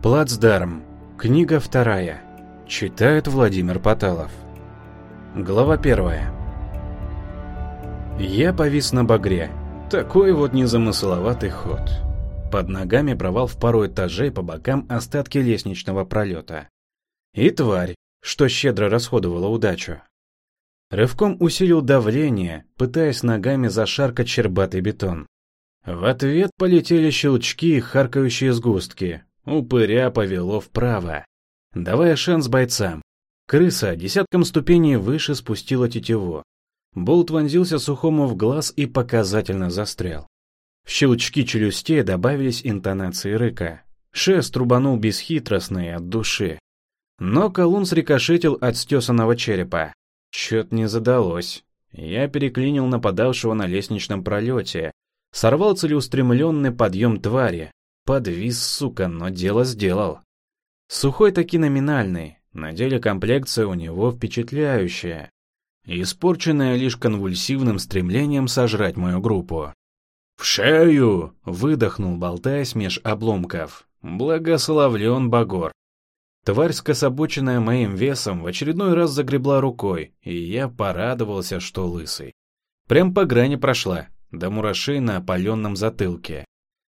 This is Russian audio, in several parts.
Плацдарм. Книга вторая. Читает Владимир Поталов. Глава первая. Я повис на багре. Такой вот незамысловатый ход. Под ногами провал в пару этажей, по бокам остатки лестничного пролета. И тварь, что щедро расходовала удачу. Рывком усилил давление, пытаясь ногами зашаркать щербатый бетон. В ответ полетели щелчки и харкающие сгустки, Упыря повело вправо, давая шанс бойцам. Крыса десятком ступеней выше спустила тетиву. Болт вонзился сухому в глаз и показательно застрял. В щелчки челюстей добавились интонации рыка. Шест рубанул бесхитростный от души. Но колун срикошетил от стесанного черепа. Чет не задалось. Я переклинил нападавшего на лестничном пролете. Сорвал целеустремленный подъем твари, Подвис, сука, но дело сделал. Сухой таки номинальный, на деле комплекция у него впечатляющая. Испорченная лишь конвульсивным стремлением сожрать мою группу. «В шею!» — выдохнул, болтаясь меж обломков. Благословлен Багор. Тварь, скособоченная моим весом, в очередной раз загребла рукой, и я порадовался, что лысый. Прям по грани прошла, до мурашей на опаленном затылке.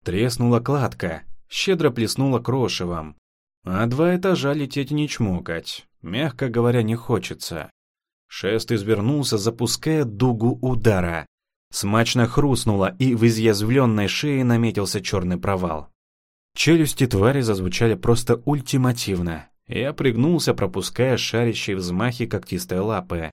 Треснула кладка, щедро плеснула крошевом. А два этажа лететь не чмокать, мягко говоря, не хочется. Шест извернулся, запуская дугу удара. Смачно хрустнуло, и в изъязвленной шее наметился черный провал. Челюсти твари зазвучали просто ультимативно. Я пригнулся, пропуская шарящие взмахи когтистой лапы.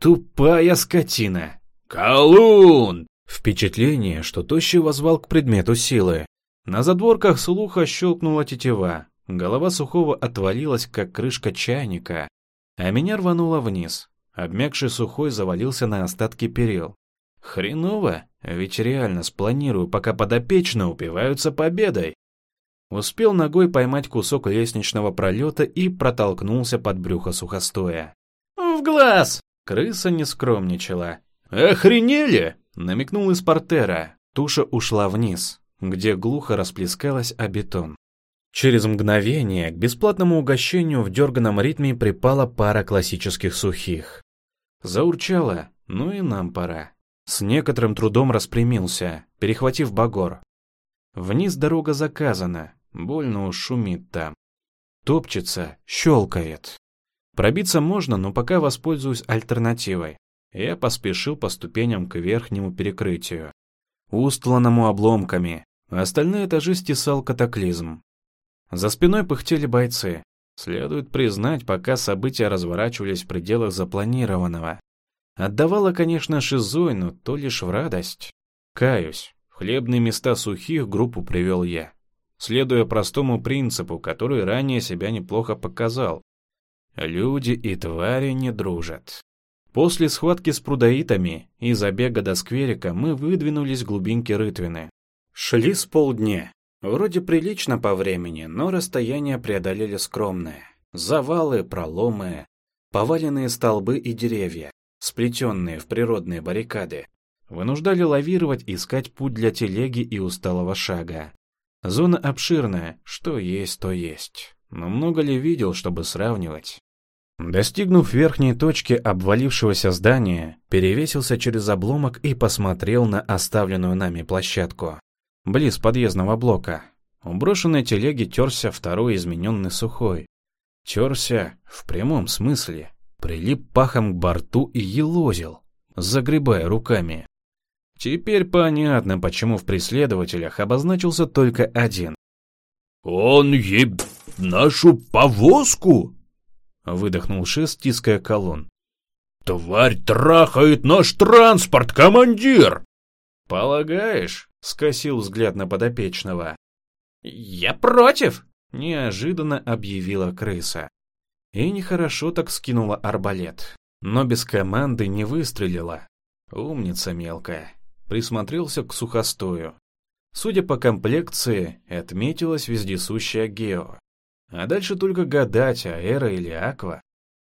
«Тупая скотина!» «Колун!» Впечатление, что Тощий возвал к предмету силы. На задворках слуха щелкнула тетива. Голова сухого отвалилась, как крышка чайника. А меня рвануло вниз. Обмякший сухой завалился на остатки перил. Хреново, ведь реально спланирую, пока подопечно упиваются победой. Успел ногой поймать кусок лестничного пролета и протолкнулся под брюхо сухостоя. «В глаз!» Крыса не скромничала. «Охренели!» Намекнул из портера. Туша ушла вниз, где глухо расплескалась о бетон. Через мгновение к бесплатному угощению в дерганом ритме припала пара классических сухих. Заурчало, ну и нам пора. С некоторым трудом распрямился, перехватив багор. Вниз дорога заказана, больно уж шумит там. Топчется, щелкает. Пробиться можно, но пока воспользуюсь альтернативой. Я поспешил по ступеням к верхнему перекрытию, устланному обломками, остальные этажи стесал катаклизм. За спиной пыхтели бойцы. Следует признать, пока события разворачивались в пределах запланированного. Отдавало, конечно, шизой, но то лишь в радость. Каюсь, в хлебные места сухих группу привел я, следуя простому принципу, который ранее себя неплохо показал. Люди и твари не дружат. После схватки с прудаитами и забега до скверика мы выдвинулись в глубинки Рытвины. Шли с полдня. Вроде прилично по времени, но расстояние преодолели скромное. Завалы, проломы, поваленные столбы и деревья, сплетенные в природные баррикады, вынуждали лавировать, искать путь для телеги и усталого шага. Зона обширная, что есть, то есть. Но много ли видел, чтобы сравнивать? Достигнув верхней точки обвалившегося здания, перевесился через обломок и посмотрел на оставленную нами площадку. Близ подъездного блока. У брошенной телеги терся второй измененный сухой. Терся в прямом смысле. Прилип пахом к борту и елозил, загребая руками. Теперь понятно, почему в преследователях обозначился только один. «Он еб нашу повозку!» Выдохнул шест, тиская колонн. «Тварь трахает наш транспорт, командир!» «Полагаешь?» — скосил взгляд на подопечного. «Я против!» — неожиданно объявила крыса. И нехорошо так скинула арбалет, но без команды не выстрелила. Умница мелкая. Присмотрелся к сухостою. Судя по комплекции, отметилась вездесущая Гео. А дальше только гадать, а Эра или Аква.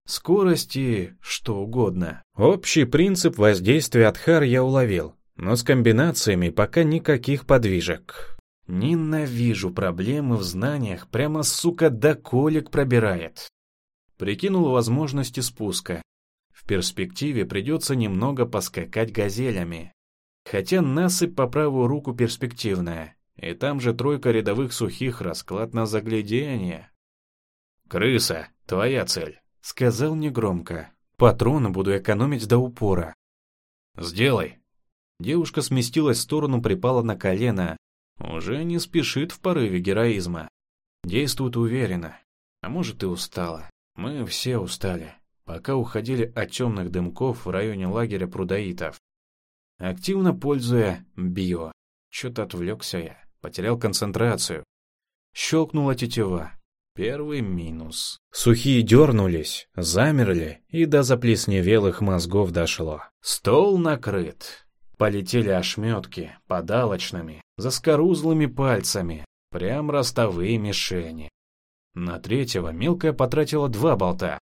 скорость и что угодно. Общий принцип воздействия Адхар я уловил, но с комбинациями пока никаких подвижек. Ненавижу проблемы в знаниях, прямо, сука, до колик пробирает. Прикинул возможности спуска. В перспективе придется немного поскакать газелями. Хотя насыпь по правую руку перспективная, и там же тройка рядовых сухих расклад на заглядение. «Крыса, твоя цель», — сказал негромко. «Патроны буду экономить до упора». «Сделай». Девушка сместилась в сторону, припала на колено. Уже не спешит в порыве героизма. Действует уверенно. А может и устала. Мы все устали, пока уходили от темных дымков в районе лагеря прудаитов. Активно пользуя био. Что-то отвлекся я, потерял концентрацию. Щелкнула тетива. Первый минус. Сухие дернулись, замерли, и до заплесневелых мозгов дошло. Стол накрыт. Полетели ошметки, подалочными, заскорузлыми пальцами, прям ростовые мишени. На третьего мелкая потратила два болта,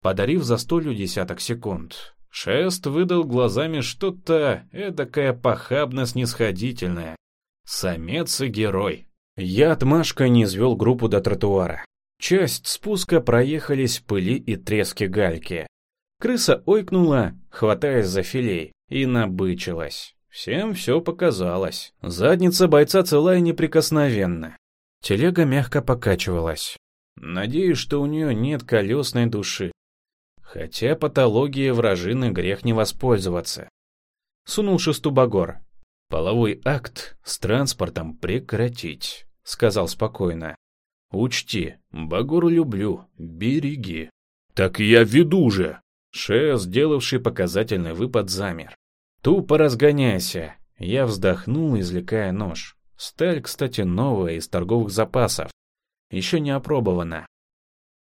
подарив за столью десяток секунд. Шест выдал глазами что-то эдакое похабно-снисходительное. Самец и герой. Я отмашкой не извел группу до тротуара. Часть спуска проехались пыли и треске гальки. Крыса ойкнула, хватаясь за филей, и набычилась. Всем все показалось. Задница бойца цела и неприкосновенна. Телега мягко покачивалась. Надеюсь, что у нее нет колесной души. Хотя патологии вражины грех не воспользоваться. Сунул шесту багор. Половой акт с транспортом прекратить, сказал спокойно. Учти, багору люблю, береги. Так я веду же. Ше, сделавший показательный выпад, замер. Тупо разгоняйся. Я вздохнул, извлекая нож. Сталь, кстати, новая, из торговых запасов еще не опробовано.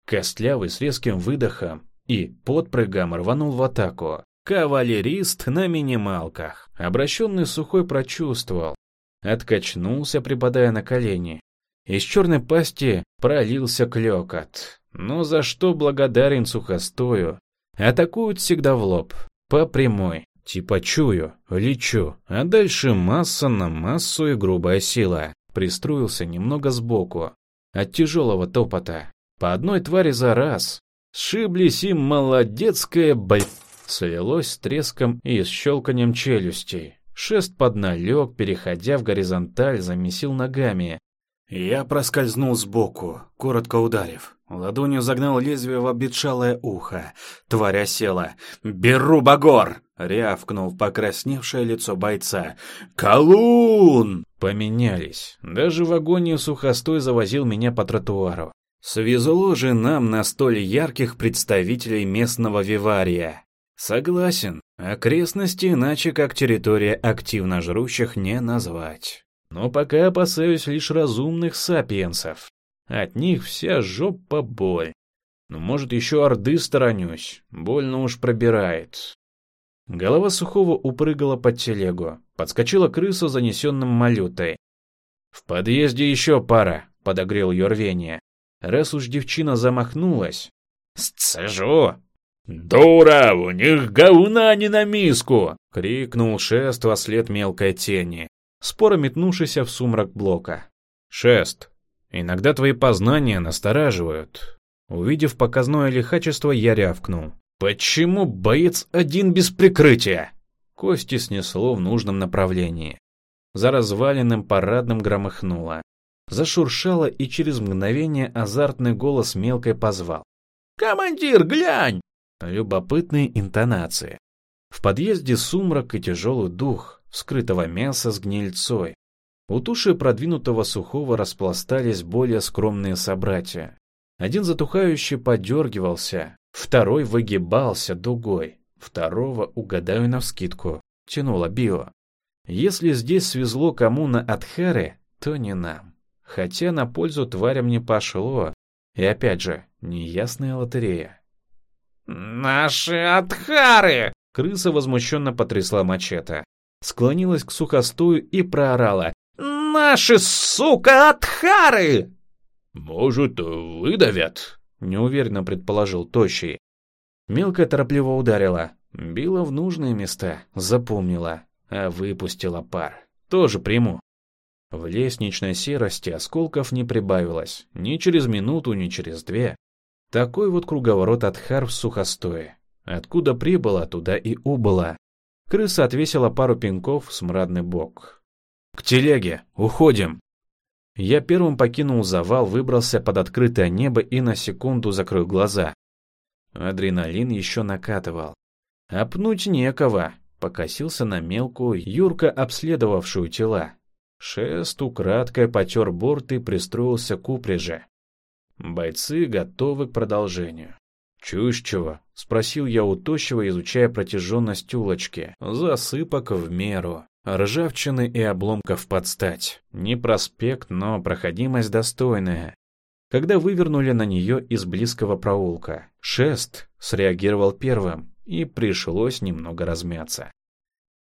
Костлявый с резким выдохом и подпрыгом рванул в атаку. Кавалерист на минималках. Обращенный сухой прочувствовал. Откачнулся, припадая на колени. Из черной пасти пролился клекот. Но за что благодарен сухостою? Атакуют всегда в лоб. По прямой. Типа чую, лечу. А дальше масса на массу и грубая сила. Пристроился немного сбоку от тяжелого топота. По одной твари за раз. Сшиблись им молодецкое бль... Слилось с треском и с щелканием челюстей. Шест подналег, переходя в горизонталь, замесил ногами. Я проскользнул сбоку, коротко ударив. Ладонью загнал лезвие в обветшалое ухо. Тварь осела. «Беру багор!» — рявкнул покрасневшее лицо бойца. «Колун!» Поменялись. Даже в агонию сухостой завозил меня по тротуару. Свезло же нам на столь ярких представителей местного вивария. Согласен, окрестности иначе как территория активно жрущих не назвать. Но пока опасаюсь лишь разумных сапиенсов. От них вся жопа боль. Ну, может, еще орды сторонюсь. Больно уж пробирает. Голова сухого упрыгала под телегу. Подскочила крыса, занесенным малютой. «В подъезде еще пара», — подогрел ее рвение. Раз уж девчина замахнулась. «Сцежу!» «Дура, у них говна не на миску!» — крикнул шест во след мелкой тени споро метнувшийся в сумрак блока. «Шест, иногда твои познания настораживают». Увидев показное лихачество, я рявкнул. «Почему боец один без прикрытия?» Кости снесло в нужном направлении. За разваленным парадным громыхнуло. Зашуршало, и через мгновение азартный голос мелкой позвал. «Командир, глянь!» Любопытные интонации. В подъезде сумрак и тяжелый дух, вскрытого мяса с гнильцой. У туши продвинутого сухого распластались более скромные собратья. Один затухающий подергивался, второй выгибался дугой, второго, угадаю навскидку, тянуло био. Если здесь свезло кому на Адхаре, то не нам. Хотя на пользу тварям не пошло. И опять же, неясная лотерея. «Наши Адхары!» Крыса возмущенно потрясла мачете склонилась к сухостую и проорала. «Наши, сука, отхары!» «Может, выдавят?» — неуверенно предположил Тощий. Мелкая торопливо ударила. Била в нужные места, запомнила, а выпустила пар. Тоже приму. В лестничной серости осколков не прибавилось. Ни через минуту, ни через две. Такой вот круговорот от хар в сухостое. Откуда прибыла, туда и убыла. Крыса отвесила пару пинков в смрадный бок. «К телеге! Уходим!» Я первым покинул завал, выбрался под открытое небо и на секунду закрыл глаза. Адреналин еще накатывал. Опнуть некого. Покосился на мелкую, Юрка обследовавшую тела. Шест украдкой потер борт и пристроился к упряжи. Бойцы готовы к продолжению. «Чушь чего?» — спросил я у тощего, изучая протяженность улочки. Засыпок в меру. Ржавчины и обломков подстать. Не проспект, но проходимость достойная. Когда вывернули на нее из близкого проулка, шест среагировал первым, и пришлось немного размяться.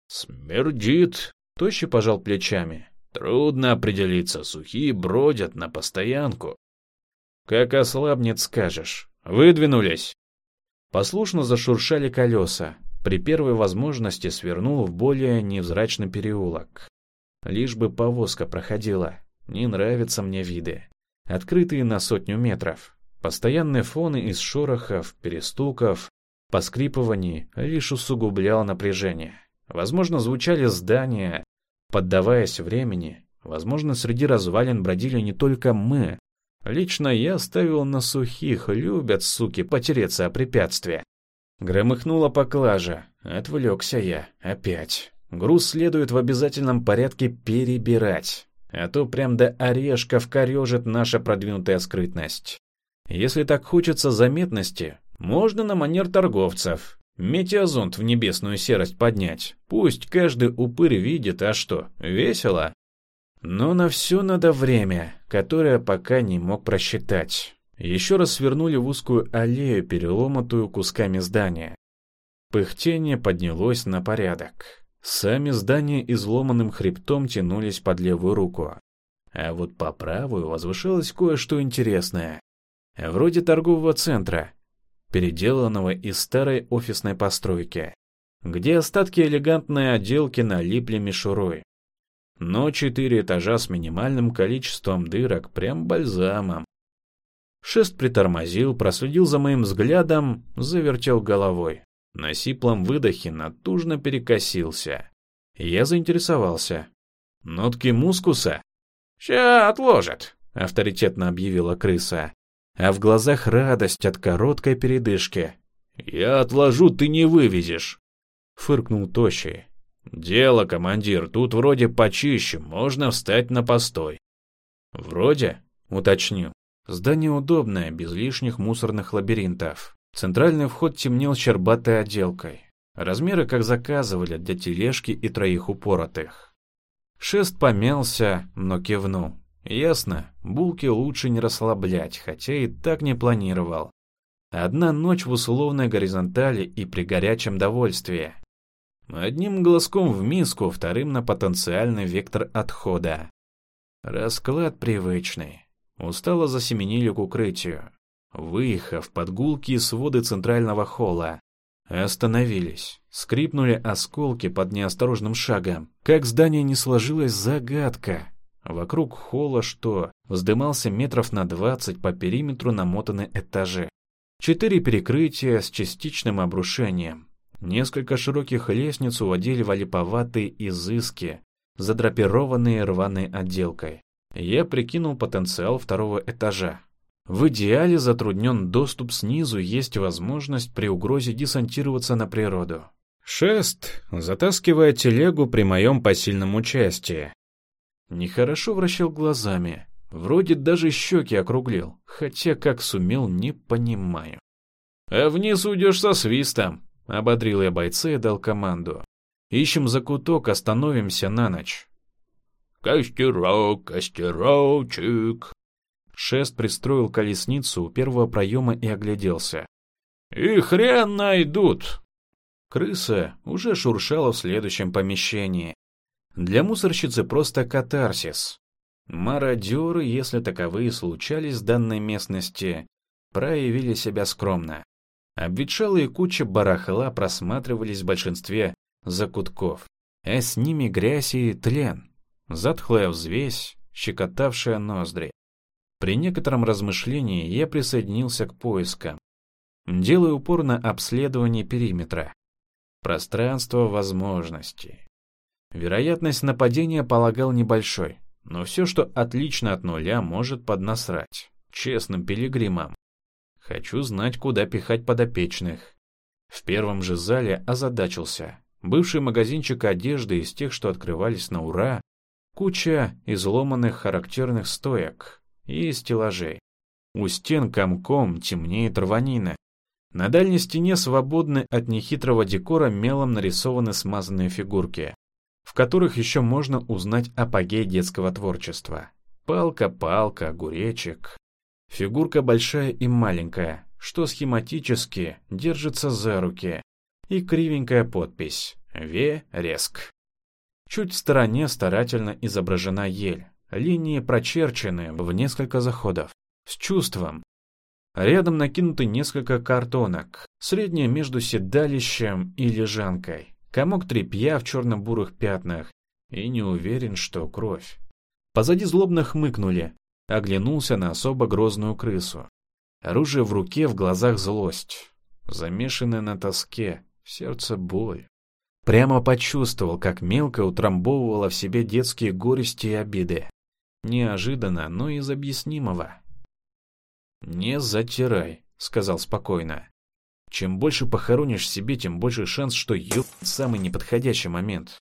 «Смердит!» — тощий пожал плечами. «Трудно определиться, сухие бродят на постоянку». «Как ослабнет, скажешь. Выдвинулись!» Послушно зашуршали колеса. При первой возможности свернул в более невзрачный переулок. Лишь бы повозка проходила. Не нравятся мне виды. Открытые на сотню метров. Постоянные фоны из шорохов, перестуков, поскрипываний лишь усугублял напряжение. Возможно, звучали здания, поддаваясь времени. Возможно, среди развалин бродили не только мы. Лично я ставил на сухих, любят, суки, потереться о препятствия. Громыхнула поклажа. Отвлекся я. Опять. Груз следует в обязательном порядке перебирать. А то прям до орешков корежит наша продвинутая скрытность. Если так хочется заметности, можно на манер торговцев. Метеозонд в небесную серость поднять. Пусть каждый упырь видит, а что, весело? Но на все надо время, которое пока не мог просчитать. Еще раз свернули в узкую аллею, переломатую кусками здания. Пыхтение поднялось на порядок. Сами здания изломанным хребтом тянулись под левую руку. А вот по правую возвышалось кое-что интересное. Вроде торгового центра, переделанного из старой офисной постройки, где остатки элегантной отделки налипли мишурой. Но четыре этажа с минимальным количеством дырок, прям бальзамом. Шест притормозил, проследил за моим взглядом, завертел головой. На сиплом выдохе натужно перекосился. Я заинтересовался. «Нотки мускуса?» «Ща отложат», — авторитетно объявила крыса. А в глазах радость от короткой передышки. «Я отложу, ты не вывезешь», — фыркнул Тощий. «Дело, командир, тут вроде почище, можно встать на постой». «Вроде?» — уточнил. Здание удобное, без лишних мусорных лабиринтов. Центральный вход темнел щербатой отделкой. Размеры, как заказывали, для тележки и троих упоротых. Шест помялся, но кивнул. Ясно, булки лучше не расслаблять, хотя и так не планировал. Одна ночь в условной горизонтали и при горячем довольствии. Одним глазком в миску, вторым на потенциальный вектор отхода. Расклад привычный. Устало засеменили к укрытию. Выехав под гулкие своды центрального холла, остановились. Скрипнули осколки под неосторожным шагом. Как здание не сложилось, загадка. Вокруг холла что? Вздымался метров на двадцать по периметру намотаны этажи. Четыре перекрытия с частичным обрушением. Несколько широких лестниц уводили в олиповатые изыски, задрапированные рваной отделкой. Я прикинул потенциал второго этажа. В идеале затруднен доступ снизу, есть возможность при угрозе десантироваться на природу. Шест, затаскивая телегу при моем посильном участии. Нехорошо вращал глазами. Вроде даже щеки округлил, хотя как сумел, не понимаю. «А вниз уйдешь со свистом», — ободрил я бойца и дал команду. «Ищем закуток, остановимся на ночь». «Костерок, костерочек!» Шест пристроил колесницу у первого проема и огляделся. «И хрен найдут!» Крыса уже шуршала в следующем помещении. Для мусорщицы просто катарсис. Мародеры, если таковые случались в данной местности, проявили себя скромно. Обветшалые кучи барахла просматривались в большинстве закутков, а с ними грязь и тлен, затхлая взвесь, щекотавшая ноздри. При некотором размышлении я присоединился к поискам, делая упор на обследование периметра. Пространство возможностей. Вероятность нападения полагал небольшой, но все, что отлично от нуля, может поднасрать. Честным пилигримам. Хочу знать, куда пихать подопечных. В первом же зале озадачился. Бывший магазинчик одежды из тех, что открывались на ура, куча изломанных характерных стоек и стеллажей. У стен комком темнеет рванина. На дальней стене свободны от нехитрого декора мелом нарисованы смазанные фигурки, в которых еще можно узнать апогей детского творчества. Палка, палка, огуречек. Фигурка большая и маленькая, что схематически держится за руки, и кривенькая подпись «Ве-Реск». Чуть в стороне старательно изображена ель, линии прочерчены в несколько заходов, с чувством. Рядом накинуты несколько картонок, среднее между седалищем и лежанкой, комок тряпья в черно-бурых пятнах, и не уверен, что кровь. Позади злобно хмыкнули, оглянулся на особо грозную крысу. Оружие в руке, в глазах злость, замешанная на тоске, сердце боль. Прямо почувствовал, как мелко утрамбовывала в себе детские горести и обиды. Неожиданно, но из объяснимого. «Не затирай», — сказал спокойно. «Чем больше похоронишь себе, тем больше шанс, что ёб самый неподходящий момент.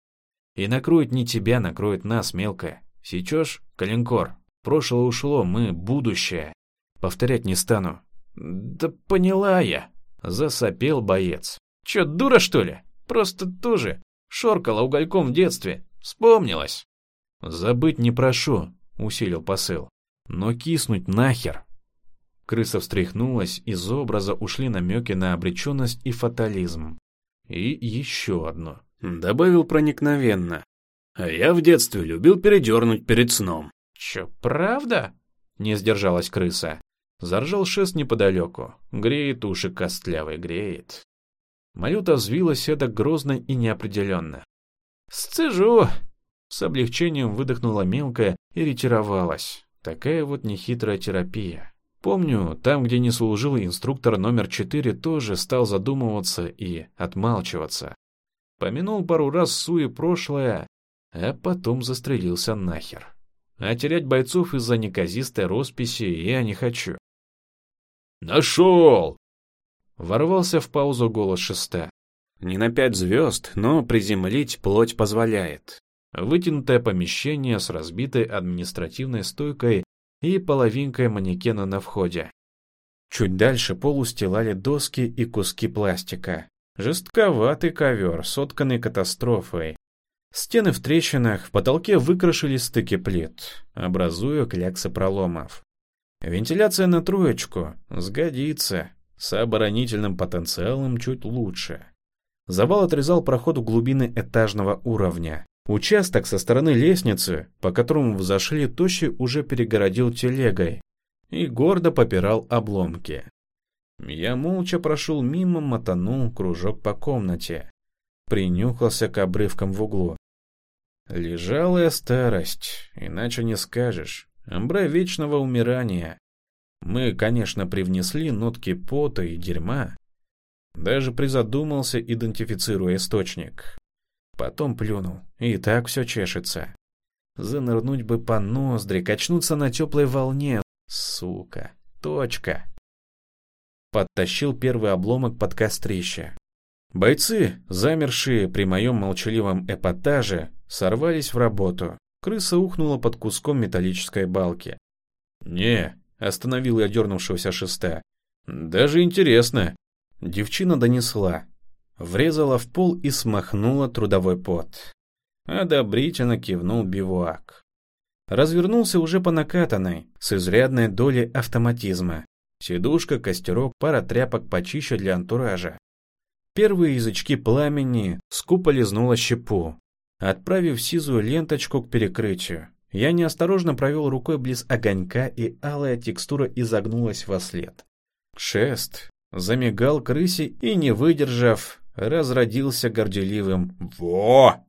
И накроет не тебя, накроет нас, мелко. Сечешь, калинкор? Прошлое ушло, мы — будущее. Повторять не стану». «Да поняла я», — засопел боец. «Чё, дура, что ли? Просто тоже шоркала угольком в детстве. Вспомнилась». «Забыть не прошу», — усилил посыл. «Но киснуть нахер». Крыса встряхнулась, из образа ушли намеки на обреченность и фатализм. И еще одно. Добавил проникновенно. А я в детстве любил передернуть перед сном. Че, правда? Не сдержалась крыса. Заржал шест неподалеку. Греет уши костлявый, греет. Малюта взвилась это грозно и неопределенно. «Сцежу!» С облегчением выдохнула мелкая и ретировалась. Такая вот нехитрая терапия. Помню, там, где не служил инструктор номер четыре, тоже стал задумываться и отмалчиваться. Помянул пару раз суе прошлое, а потом застрелился нахер. А терять бойцов из-за неказистой росписи я не хочу. «Нашел!» Ворвался в паузу голос шеста. Не на пять звезд, но приземлить плоть позволяет. Вытянутое помещение с разбитой административной стойкой и половинкой манекена на входе. Чуть дальше пол устилали доски и куски пластика. Жестковатый ковер, сотканный катастрофой. Стены в трещинах, в потолке выкрашили стыки плит, образуя кляксы проломов. Вентиляция на троечку, сгодится, с оборонительным потенциалом чуть лучше. Завал отрезал проход в глубины этажного уровня. Участок со стороны лестницы, по которому взошли тощи, уже перегородил телегой и гордо попирал обломки. Я молча прошел мимо, мотанул кружок по комнате. Принюхался к обрывкам в углу. Лежалая старость, иначе не скажешь. Амбра вечного умирания. Мы, конечно, привнесли нотки пота и дерьма. Даже призадумался, идентифицируя источник. Потом плюнул, и так все чешется. Занырнуть бы по ноздри, качнуться на теплой волне. Сука, точка. Подтащил первый обломок под кострище. Бойцы, замершие при моем молчаливом эпатаже, сорвались в работу. Крыса ухнула под куском металлической балки. «Не, Остановил я дернувшегося шеста. Даже интересно. Девчина донесла. Врезала в пол и смахнула трудовой пот. Одобрительно кивнул бивуак. Развернулся уже по накатанной, с изрядной долей автоматизма. Сидушка, костерок, пара тряпок почище для антуража. Первые язычки пламени скупо лизнула щепу, отправив сизую ленточку к перекрытию. Я неосторожно провел рукой близ огонька, и алая текстура изогнулась во след. Шест, замигал крысе и, не выдержав, разродился горделивым «Во!»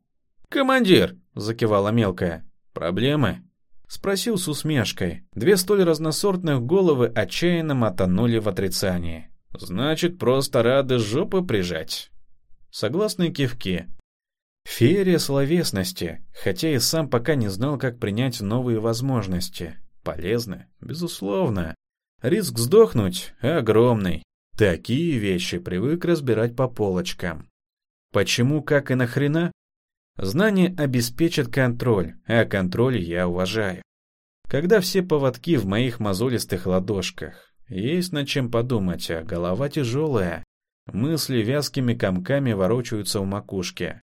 «Командир!» — закивала мелкая. «Проблемы?» — спросил с усмешкой. Две столь разносортных головы отчаянно мотанули в отрицании. «Значит, просто рады жопы прижать». Согласные кивки. Феерия словесности, хотя и сам пока не знал, как принять новые возможности. Полезно, безусловно. Риск сдохнуть огромный. Такие вещи привык разбирать по полочкам. Почему, как и нахрена? Знание обеспечит контроль, а контроль я уважаю. Когда все поводки в моих мозолистых ладошках, есть над чем подумать, а голова тяжелая. Мысли вязкими комками ворочаются в макушке.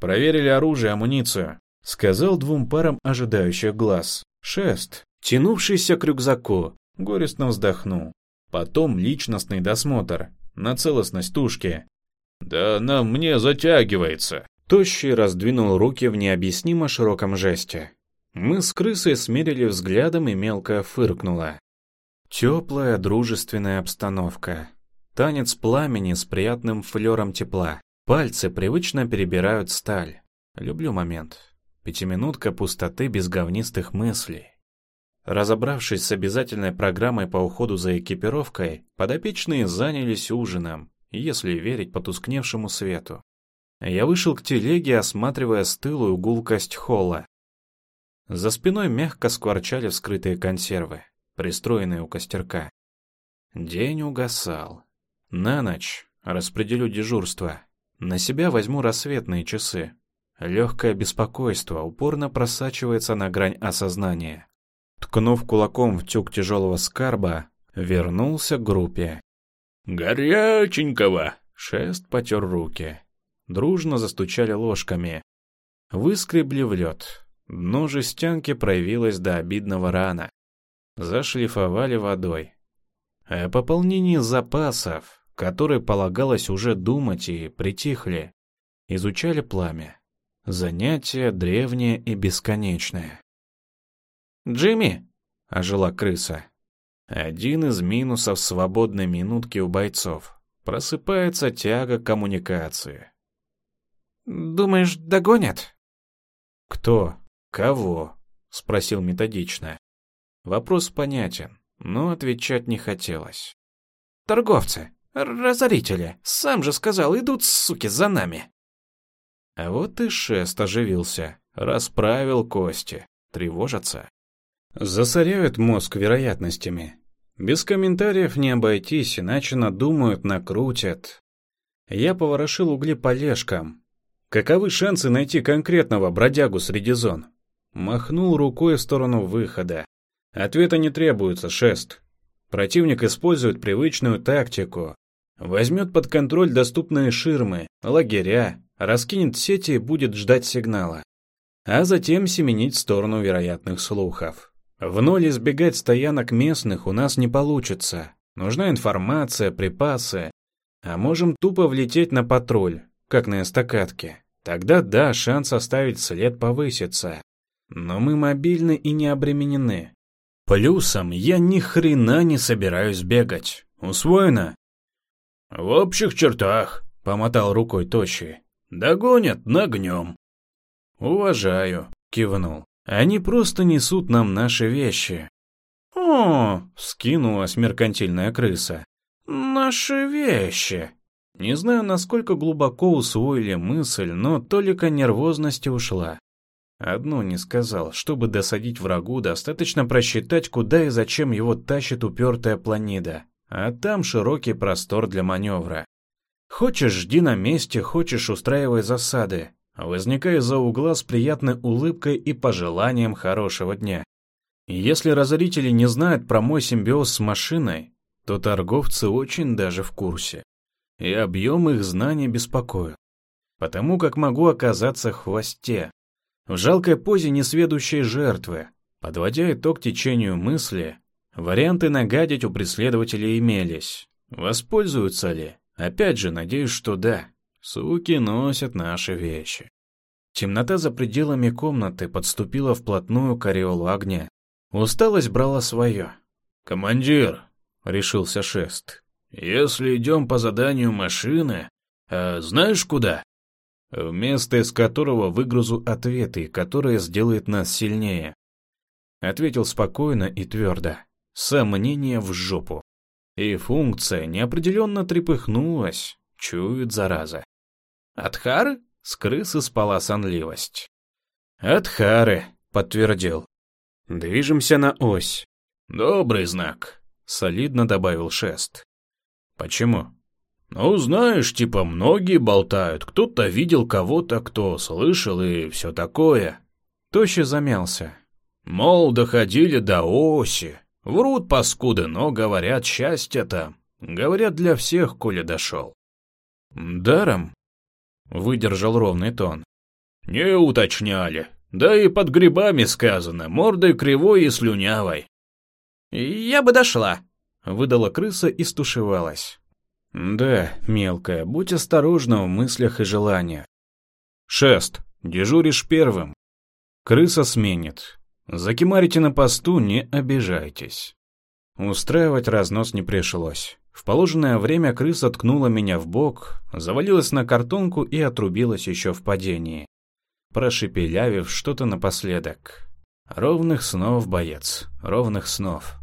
«Проверили оружие, амуницию», — сказал двум парам ожидающих глаз. Шест, тянувшийся к рюкзаку, горестно вздохнул. Потом личностный досмотр на целостность тушки. «Да она мне затягивается!» Тощий раздвинул руки в необъяснимо широком жесте. Мы с крысой смерили взглядом и мелко фыркнула. Теплая, дружественная обстановка. Танец пламени с приятным флером тепла. Пальцы привычно перебирают сталь. Люблю момент. Пятиминутка пустоты без говнистых мыслей. Разобравшись с обязательной программой по уходу за экипировкой, подопечные занялись ужином, если верить потускневшему свету. Я вышел к телеге, осматривая стылую гулкость холла. За спиной мягко скворчали вскрытые консервы, пристроенные у костерка. День угасал. На ночь распределю дежурство. На себя возьму рассветные часы. Легкое беспокойство упорно просачивается на грань осознания. Ткнув кулаком в тюк тяжелого скарба, вернулся к группе. «Горяченького!» Шест потер руки. Дружно застучали ложками. Выскребли в лед. Дно жестянки проявилось до обидного рана. Зашлифовали водой. О пополнении запасов, которые полагалось уже думать и притихли, изучали пламя. Занятие древнее и бесконечное. «Джимми!» — ожила крыса. Один из минусов свободной минутки у бойцов. Просыпается тяга к коммуникации. «Думаешь, догонят?» «Кто? Кого?» — спросил методично. Вопрос понятен, но отвечать не хотелось. «Торговцы, разорители, сам же сказал, идут, суки, за нами!» А вот и шест оживился, расправил кости, тревожатся. Засоряют мозг вероятностями. Без комментариев не обойтись, иначе надумают, накрутят. Я поворошил угли полежкам. Каковы шансы найти конкретного бродягу среди зон? Махнул рукой в сторону выхода. Ответа не требуется, шест. Противник использует привычную тактику. Возьмет под контроль доступные ширмы, лагеря, раскинет сети и будет ждать сигнала. А затем семенить в сторону вероятных слухов. В ноль избегать стоянок местных у нас не получится. Нужна информация, припасы. А можем тупо влететь на патруль, как на эстакадке. Тогда да, шанс оставить след повысится. Но мы мобильны и не обременены. Плюсом я ни хрена не собираюсь бегать. Усвоено? В общих чертах, помотал рукой Тощий. Догонят, нагнем. Уважаю, кивнул. Они просто несут нам наши вещи. О, скинулась меркантильная крыса. Наши вещи. Не знаю, насколько глубоко усвоили мысль, но толика нервозности ушла. Одну не сказал, чтобы досадить врагу, достаточно просчитать, куда и зачем его тащит упертая планида, а там широкий простор для маневра. Хочешь, жди на месте, хочешь, устраивай засады возникая из-за угла с приятной улыбкой и пожеланием хорошего дня. Если разорители не знают про мой симбиоз с машиной, то торговцы очень даже в курсе. И объем их знаний беспокоит. Потому как могу оказаться в хвосте, в жалкой позе несведущей жертвы. Подводя итог течению мысли, варианты нагадить у преследователей имелись. Воспользуются ли? Опять же, надеюсь, что да. Суки носят наши вещи. Темнота за пределами комнаты подступила вплотную к ореолу огня. Усталость брала свое. «Командир!» — решился шест. если идем по заданию машины, а знаешь куда? В место, из которого выгрузу ответы, которые сделают нас сильнее. Ответил спокойно и твердо. Сомнение в жопу. И функция неопределенно трепыхнулась, чует зараза. От Хары с крысы спала сонливость. От подтвердил. Движемся на ось. Добрый знак, солидно добавил Шест. Почему? Ну, знаешь, типа многие болтают, кто-то видел кого-то, кто слышал и все такое. Тощи замялся. Мол, доходили до оси. Врут паскуды, но говорят, счастье там. Говорят, для всех, коли дошел. Даром? Выдержал ровный тон. Не уточняли. Да и под грибами сказано, мордой кривой и слюнявой. Я бы дошла. Выдала крыса и стушевалась. Да, мелкая, будь осторожна в мыслях и желаниях. Шест, дежуришь первым. Крыса сменит. Закимарите на посту, не обижайтесь. Устраивать разнос не пришлось. В положенное время крыса ткнула меня в бок, завалилась на картонку и отрубилась еще в падении, прошепелявив что-то напоследок. Ровных снов, боец, ровных снов.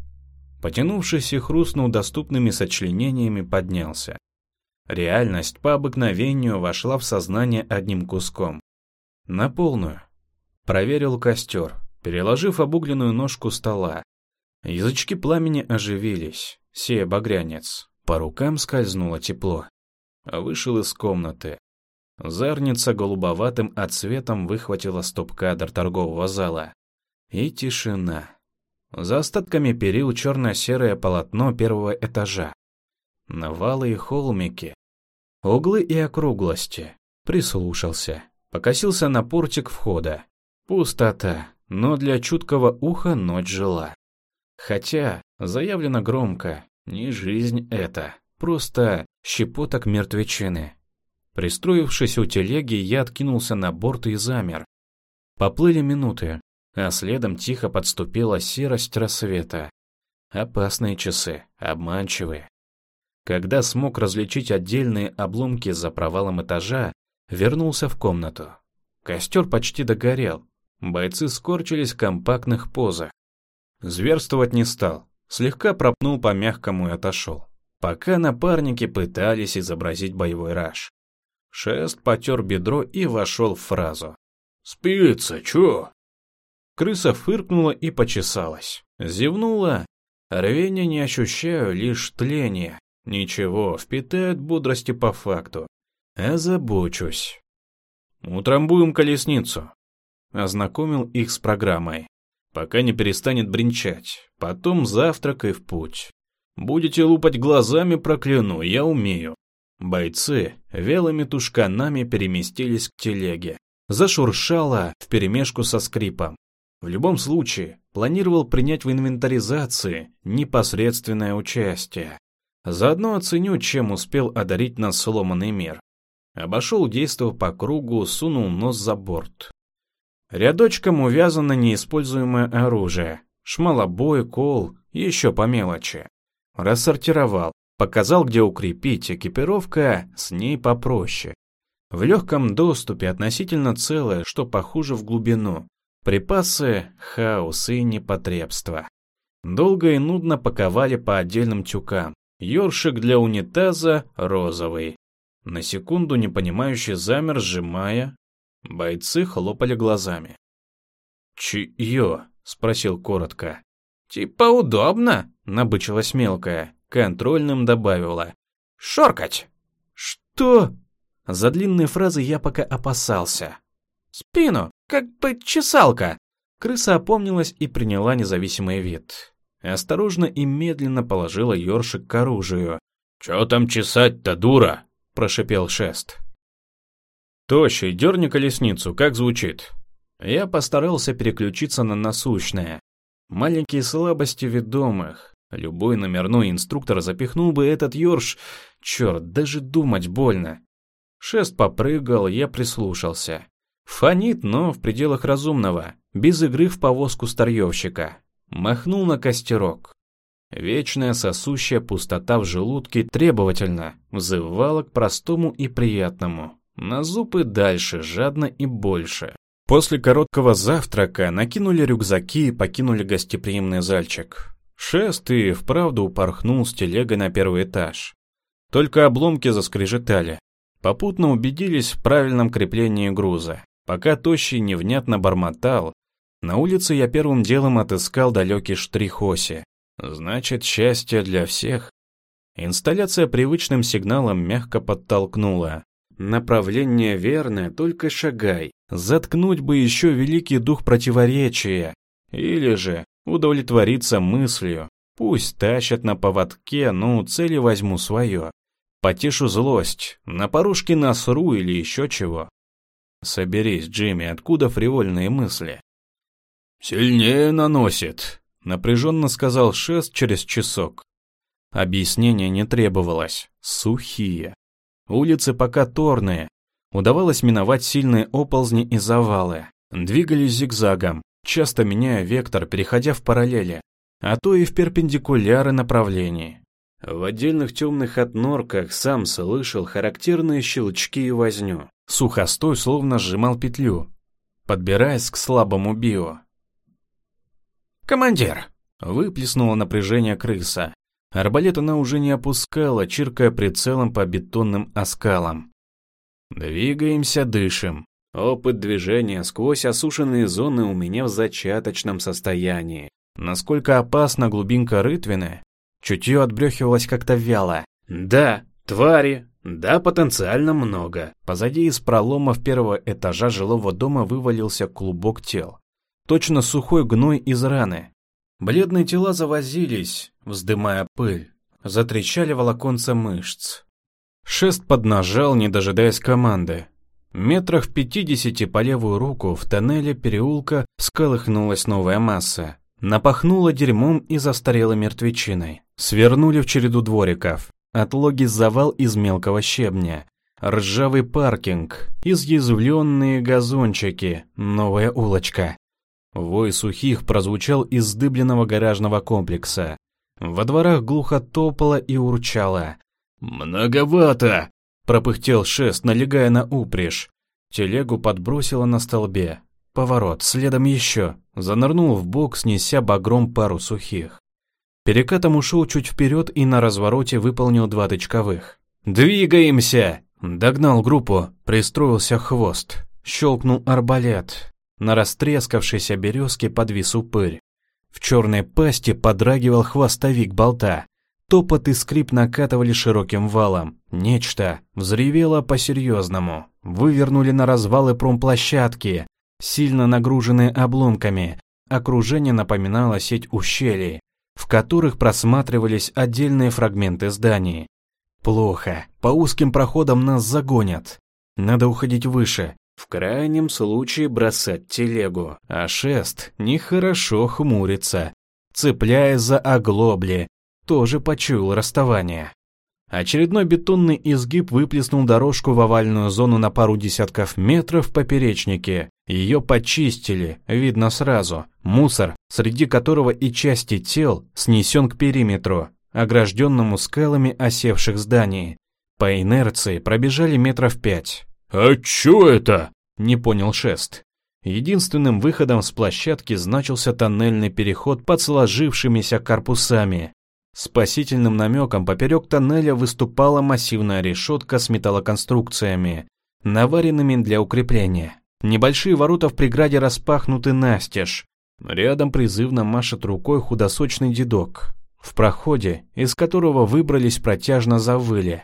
Потянувшись и хрустнул доступными сочленениями, поднялся. Реальность по обыкновению вошла в сознание одним куском. На полную. Проверил костер, переложив обугленную ножку стола. Язычки пламени оживились, сея багрянец. По рукам скользнуло тепло. Вышел из комнаты. Зарница голубоватым отсветом выхватила стоп-кадр торгового зала. И тишина. За остатками перил черно-серое полотно первого этажа. Навалы и холмики. Углы и округлости. Прислушался. Покосился на портик входа. Пустота, но для чуткого уха ночь жила. Хотя, заявлено громко, не жизнь это, просто щепоток мертвечины. Пристроившись у телеги, я откинулся на борт и замер. Поплыли минуты, а следом тихо подступила серость рассвета. Опасные часы, обманчивые. Когда смог различить отдельные обломки за провалом этажа, вернулся в комнату. Костер почти догорел. Бойцы скорчились в компактных позах. Зверствовать не стал, слегка пропнул по мягкому и отошел. Пока напарники пытались изобразить боевой раж. Шест потер бедро и вошел в фразу. «Спится, чё?» Крыса фыркнула и почесалась. Зевнула. Рвения не ощущаю, лишь тление. Ничего, впитает бодрости по факту. Озабочусь. Утрамбуем колесницу. Ознакомил их с программой. Пока не перестанет бренчать. Потом завтрак и в путь. Будете лупать глазами, прокляну, я умею. Бойцы велыми тушканами переместились к телеге. Зашуршало вперемешку со скрипом. В любом случае, планировал принять в инвентаризации непосредственное участие. Заодно оценю, чем успел одарить нас сломанный мир. Обошел действо по кругу, сунул нос за борт. Рядочком увязано неиспользуемое оружие. Шмалобой, кол, еще по мелочи. Рассортировал, показал, где укрепить, экипировка с ней попроще. В легком доступе относительно целое, что похуже в глубину. Припасы, хаос и непотребство. Долго и нудно паковали по отдельным тюкам. Ёршик для унитаза розовый. На секунду непонимающе замер, сжимая. Бойцы хлопали глазами. «Чье?» — спросил коротко. «Типа удобно», — набычилась мелкая. Контрольным добавила. «Шоркать». «Что?» За длинные фразы я пока опасался. «Спину, как бы чесалка». Крыса опомнилась и приняла независимый вид. Осторожно и медленно положила ёршик к оружию. «Чё там чесать-то, дура?» – прошипел Шест. «Тощий, дерни колесницу, как звучит?» Я постарался переключиться на насущное. Маленькие слабости ведомых. Любой номерной инструктор запихнул бы этот ёрш. Черт, даже думать больно. Шест попрыгал, я прислушался. Фонит, но в пределах разумного, без игры в повозку старьевщика. Махнул на костерок. Вечная сосущая пустота в желудке требовательно взывала к простому и приятному. На зубы дальше, жадно и больше. После короткого завтрака накинули рюкзаки и покинули гостеприимный зальчик. Шест и вправду упорхнул с телегой на первый этаж. Только обломки заскрежетали. Попутно убедились в правильном креплении груза. Пока Тощий невнятно бормотал, на улице я первым делом отыскал далекий штрих оси. Значит, счастье для всех. Инсталляция привычным сигналом мягко подтолкнула. Направление верное, только шагай. Заткнуть бы еще великий дух противоречия. Или же удовлетвориться мыслью. Пусть тащат на поводке, но цели возьму свое. Потешу злость, на порушке насру или еще чего. Соберись, Джимми, откуда фривольные мысли? «Сильнее наносит», — напряженно сказал Шест через часок. Объяснения не требовалось. Сухие. Улицы пока торные. Удавалось миновать сильные оползни и завалы. Двигались зигзагом, часто меняя вектор, переходя в параллели, а то и в перпендикуляры направлений. В отдельных темных отнорках сам слышал характерные щелчки и возню. Сухостой словно сжимал петлю, подбираясь к слабому био. «Командир!» — выплеснула напряжение крыса. Арбалет она уже не опускала, чиркая прицелом по бетонным оскалам. Двигаемся, дышим. Опыт движения сквозь осушенные зоны у меня в зачаточном состоянии. Насколько опасна глубинка рытвины? Чутье отбрехивалось как-то вяло. Да, твари, да, потенциально много. Позади из проломов первого этажа жилого дома вывалился клубок тел. Точно сухой гной из раны. Бледные тела завозились, вздымая пыль. Затрещали волоконца мышц. Шест поднажал, не дожидаясь команды. Метрах в пятидесяти по левую руку в тоннеле переулка всколыхнулась новая масса. Напахнула дерьмом и застарела мертвечиной. Свернули в череду двориков. Отлоги завал из мелкого щебня. Ржавый паркинг, изъязвленные газончики, новая улочка. Вой сухих прозвучал из сдыбленного гаражного комплекса. Во дворах глухо топало и урчало. «Многовато!» — пропыхтел шест, налегая на упряжь. Телегу подбросило на столбе. Поворот, следом еще. Занырнул в бок, снеся багром пару сухих. Перекатом ушел чуть вперед и на развороте выполнил два тычковых. «Двигаемся!» Догнал группу, пристроился хвост. Щелкнул арбалет. На растрескавшейся березке подвис упырь. В черной пасти подрагивал хвостовик болта. Топот и скрип накатывали широким валом. Нечто взревело по-серьезному. Вывернули на развалы промплощадки, сильно нагруженные обломками. Окружение напоминало сеть ущелий, в которых просматривались отдельные фрагменты зданий. Плохо, по узким проходам нас загонят. Надо уходить выше, в крайнем случае бросать телегу, а шест нехорошо хмурится, цепляясь за оглобли, тоже почуял расставание. Очередной бетонный изгиб выплеснул дорожку в овальную зону на пару десятков метров в поперечнике. Ее почистили, видно сразу. Мусор, среди которого и части тел, снесен к периметру, огражденному скалами осевших зданий. По инерции пробежали метров пять. «А чё это?» — не понял Шест. Единственным выходом с площадки значился тоннельный переход под сложившимися корпусами. Спасительным намеком поперек тоннеля выступала массивная решетка с металлоконструкциями, наваренными для укрепления. Небольшие ворота в преграде распахнуты настежь. Рядом призывно машет рукой худосочный дедок. В проходе, из которого выбрались протяжно завыли.